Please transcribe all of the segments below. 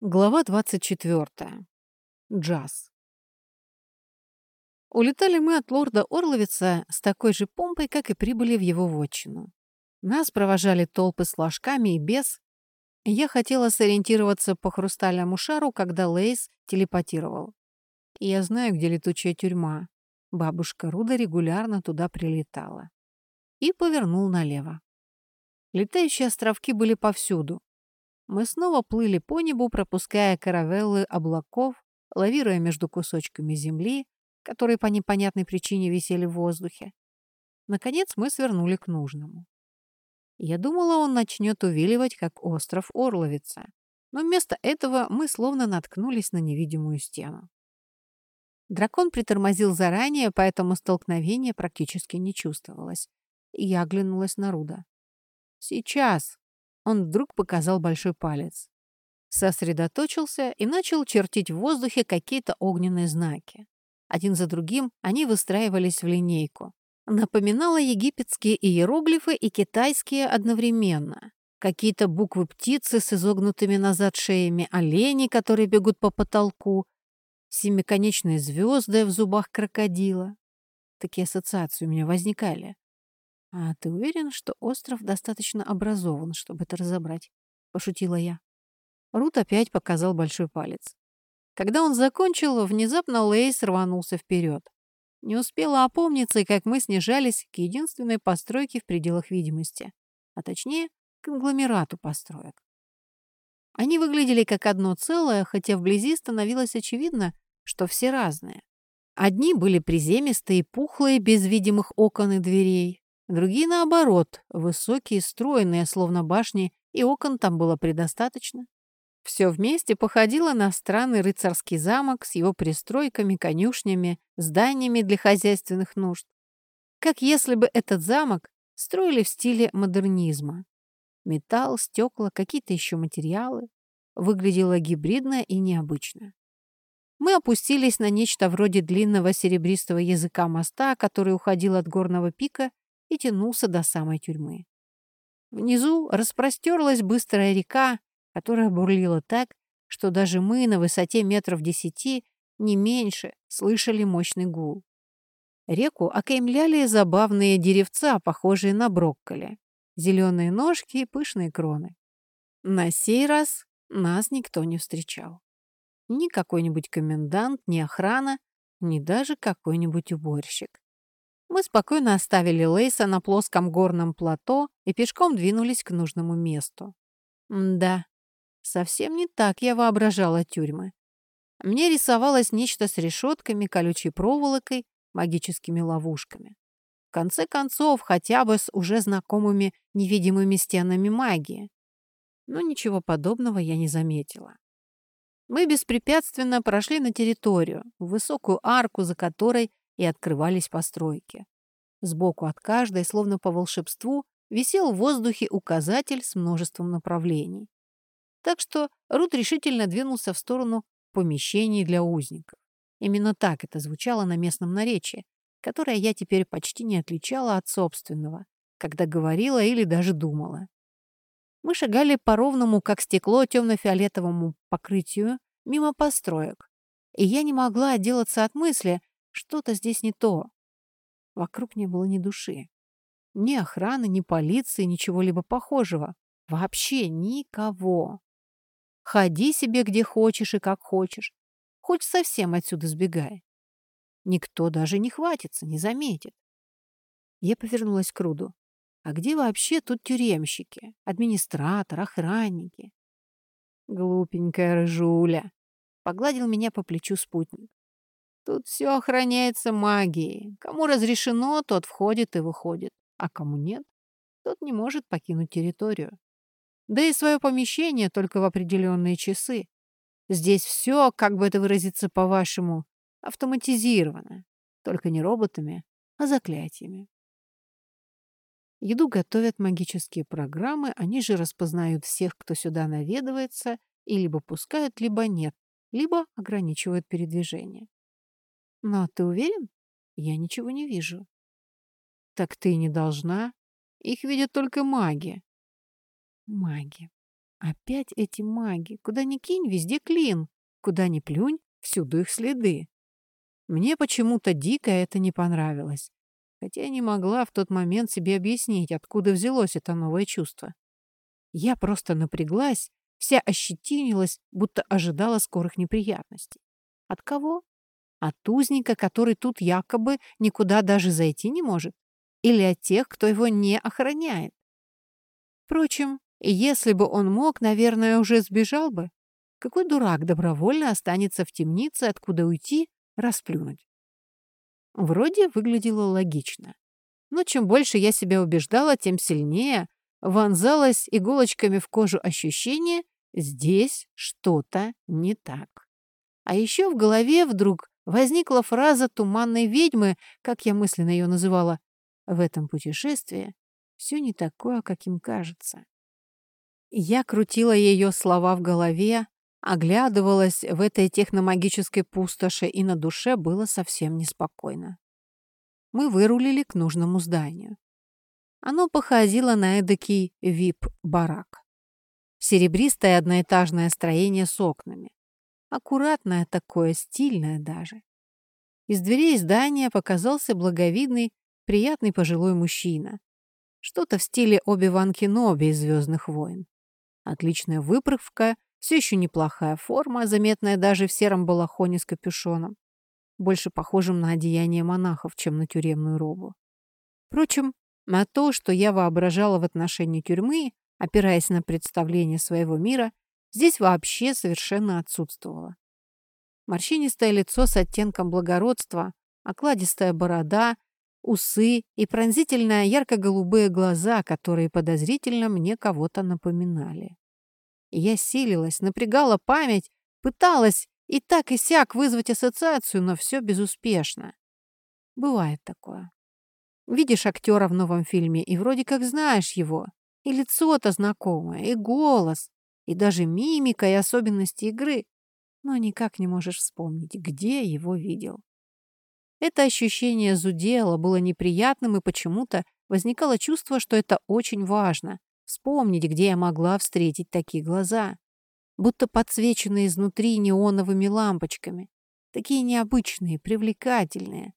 Глава 24. Джаз. Улетали мы от лорда Орловица с такой же помпой, как и прибыли в его вотчину. Нас провожали толпы с ложками и без. Я хотела сориентироваться по хрустальному шару, когда Лейс телепатировал. Я знаю, где летучая тюрьма. Бабушка Руда регулярно туда прилетала. И повернул налево. Летающие островки были повсюду. Мы снова плыли по небу, пропуская каравеллы облаков, лавируя между кусочками земли, которые по непонятной причине висели в воздухе. Наконец мы свернули к нужному. Я думала, он начнет увиливать, как остров Орловица, но вместо этого мы словно наткнулись на невидимую стену. Дракон притормозил заранее, поэтому столкновение практически не чувствовалось. Я оглянулась на Руда. «Сейчас!» Он вдруг показал большой палец. Сосредоточился и начал чертить в воздухе какие-то огненные знаки. Один за другим они выстраивались в линейку. Напоминало египетские иероглифы и китайские одновременно. Какие-то буквы птицы с изогнутыми назад шеями, олени, которые бегут по потолку, семиконечные звезды в зубах крокодила. Такие ассоциации у меня возникали. «А ты уверен, что остров достаточно образован, чтобы это разобрать?» — пошутила я. Рут опять показал большой палец. Когда он закончил, внезапно Лейс рванулся вперед. Не успела опомниться, как мы снижались к единственной постройке в пределах видимости, а точнее, к конгломерату построек. Они выглядели как одно целое, хотя вблизи становилось очевидно, что все разные. Одни были приземистые, пухлые, без видимых окон и дверей, Другие, наоборот, высокие, стройные, словно башни, и окон там было предостаточно. Все вместе походило на странный рыцарский замок с его пристройками, конюшнями, зданиями для хозяйственных нужд. Как если бы этот замок строили в стиле модернизма. Металл, стекла, какие-то еще материалы. Выглядело гибридно и необычно. Мы опустились на нечто вроде длинного серебристого языка моста, который уходил от горного пика и тянулся до самой тюрьмы. Внизу распростерлась быстрая река, которая бурлила так, что даже мы на высоте метров десяти, не меньше, слышали мощный гул. Реку окаймляли забавные деревца, похожие на брокколи, зеленые ножки и пышные кроны. На сей раз нас никто не встречал. Ни какой-нибудь комендант, ни охрана, ни даже какой-нибудь уборщик. Мы спокойно оставили Лейса на плоском горном плато и пешком двинулись к нужному месту. да, совсем не так я воображала тюрьмы. Мне рисовалось нечто с решетками, колючей проволокой, магическими ловушками. В конце концов, хотя бы с уже знакомыми невидимыми стенами магии. Но ничего подобного я не заметила. Мы беспрепятственно прошли на территорию, в высокую арку, за которой и открывались постройки. Сбоку от каждой, словно по волшебству, висел в воздухе указатель с множеством направлений. Так что Рут решительно двинулся в сторону помещений для узников. Именно так это звучало на местном наречии, которое я теперь почти не отличала от собственного, когда говорила или даже думала. Мы шагали по ровному, как стекло, темно-фиолетовому покрытию мимо построек, и я не могла отделаться от мысли, что-то здесь не то. Вокруг не было ни души. Ни охраны, ни полиции, ничего-либо похожего. Вообще никого. Ходи себе где хочешь и как хочешь. Хоть совсем отсюда сбегай. Никто даже не хватится, не заметит. Я повернулась к Руду. А где вообще тут тюремщики, администратор, охранники? Глупенькая рыжуля. Погладил меня по плечу спутник. Тут все охраняется магией. Кому разрешено, тот входит и выходит. А кому нет, тот не может покинуть территорию. Да и свое помещение только в определенные часы. Здесь все, как бы это выразиться по-вашему, автоматизировано. Только не роботами, а заклятиями. Еду готовят магические программы, они же распознают всех, кто сюда наведывается, и либо пускают, либо нет, либо ограничивают передвижение. Но ты уверен? Я ничего не вижу. Так ты не должна. Их видят только маги. Маги. Опять эти маги. Куда ни кинь, везде клин. Куда ни плюнь, всюду их следы. Мне почему-то дико это не понравилось. Хотя я не могла в тот момент себе объяснить, откуда взялось это новое чувство. Я просто напряглась, вся ощетинилась, будто ожидала скорых неприятностей. От кого? От узника, который тут якобы никуда даже зайти не может? Или от тех, кто его не охраняет? Впрочем, если бы он мог, наверное, уже сбежал бы. Какой дурак добровольно останется в темнице, откуда уйти, расплюнуть? Вроде выглядело логично. Но чем больше я себя убеждала, тем сильнее вонзалось иголочками в кожу ощущение «здесь что-то не так». А еще в голове вдруг возникла фраза туманной ведьмы, как я мысленно ее называла, «В этом путешествии все не такое, каким кажется». Я крутила ее слова в голове, оглядывалась в этой техномагической пустоши, и на душе было совсем неспокойно. Мы вырулили к нужному зданию. Оно походило на эдакий вип-барак. Серебристое одноэтажное строение с окнами. Аккуратное такое, стильное даже. Из дверей здания показался благовидный, приятный пожилой мужчина. Что-то в стиле Оби-Ван Кеноби из «Звездных войн». Отличная выправка, все еще неплохая форма, заметная даже в сером балахоне с капюшоном, больше похожим на одеяние монахов, чем на тюремную робу. Впрочем, на то, что я воображала в отношении тюрьмы, опираясь на представление своего мира, здесь вообще совершенно отсутствовало. Морщинистое лицо с оттенком благородства, окладистая борода, усы и пронзительные ярко-голубые глаза, которые подозрительно мне кого-то напоминали. Я силилась, напрягала память, пыталась и так и сяк вызвать ассоциацию, но все безуспешно. Бывает такое. Видишь актера в новом фильме и вроде как знаешь его, и лицо-то знакомое, и голос, и даже мимика и особенности игры, но никак не можешь вспомнить, где его видел. Это ощущение зудело, было неприятным, и почему-то возникало чувство, что это очень важно — вспомнить, где я могла встретить такие глаза, будто подсвеченные изнутри неоновыми лампочками, такие необычные, привлекательные.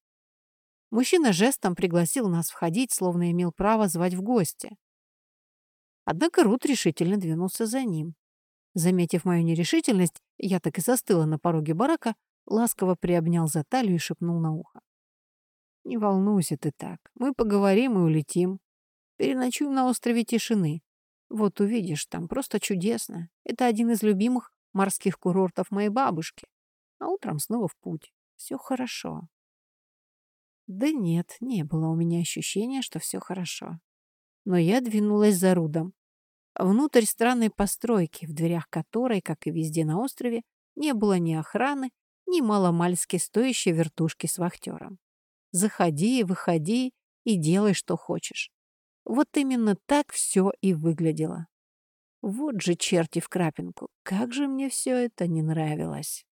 Мужчина жестом пригласил нас входить, словно имел право звать в гости. Однако Рут решительно двинулся за ним. Заметив мою нерешительность, я так и застыла на пороге барака, ласково приобнял за талию и шепнул на ухо. «Не волнуйся ты так. Мы поговорим и улетим. Переночуем на острове тишины. Вот увидишь, там просто чудесно. Это один из любимых морских курортов моей бабушки. А утром снова в путь. Все хорошо». Да нет, не было у меня ощущения, что все хорошо. Но я двинулась за Рудом. Внутрь странной постройки, в дверях которой, как и везде на острове, не было ни охраны, ни маломальски стоящей вертушки с вахтером. Заходи, выходи и делай, что хочешь. Вот именно так все и выглядело. Вот же черти в крапинку, как же мне все это не нравилось.